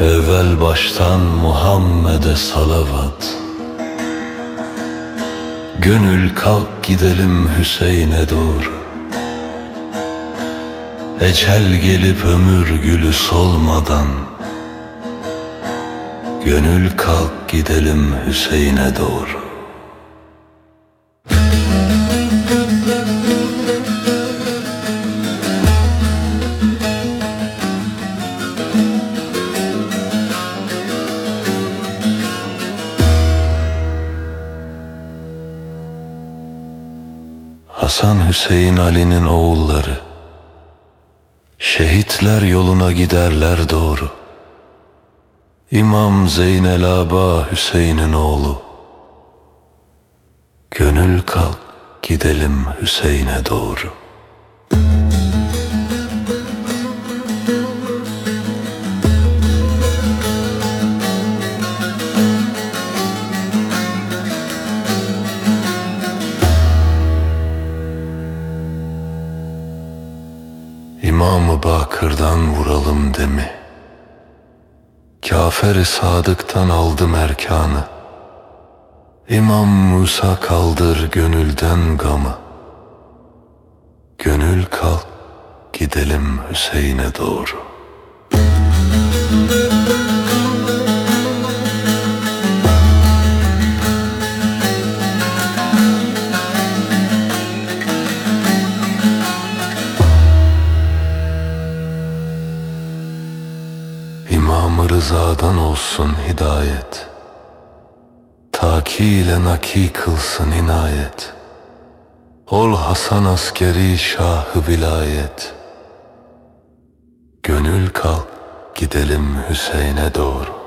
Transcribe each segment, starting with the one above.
Evvel baştan Muhammed'e salavat. Gönül kalk gidelim Hüseyin'e doğru. Ecel gelip ömür gülü solmadan. Gönül kalk gidelim Hüseyin'e doğru Hasan Hüseyin Ali'nin oğulları. Şehitler yoluna giderler doğru. İmam Zeynel Aba Hüseyin'in oğlu. Gönül kalk gidelim Hüseyin'e doğru İmamı Bakır'dan vuralım demi Kaferi Sadık'tan aldım erkanı. İmam Musa kaldır gönülden gamı. Gönül kalk gidelim Hüseyin'e doğru İmam-ı Rıza'dan olsun hidayet. Taki ile naki kılsın inayet. Ol Hasan askeri şahı vilayet. Gönül kalk gidelim Hüseyin'e doğru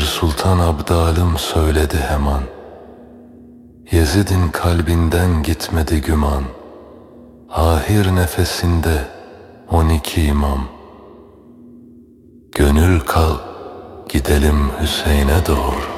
Pir Sultan Abdalım söyledi hemen. Yezid'in kalbinden gitmedi güman. Ahir nefesinde on iki imam. Gönül kal gidelim Hüseyin'e doğru